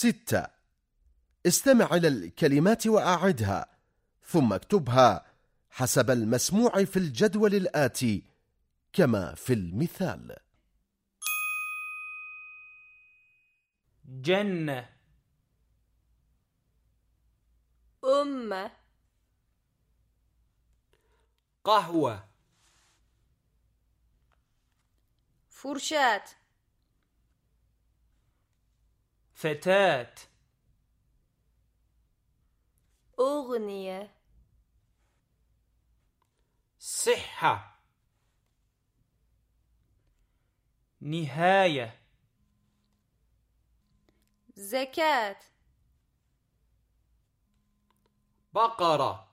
ستة. استمع إلى الكلمات وأعدها ثم اكتبها حسب المسموع في الجدول الآتي كما في المثال. جنة. أمة. قهوة. فرشاة. فتاة. أغنية. صحة. نهاية. زكاة. بقرة.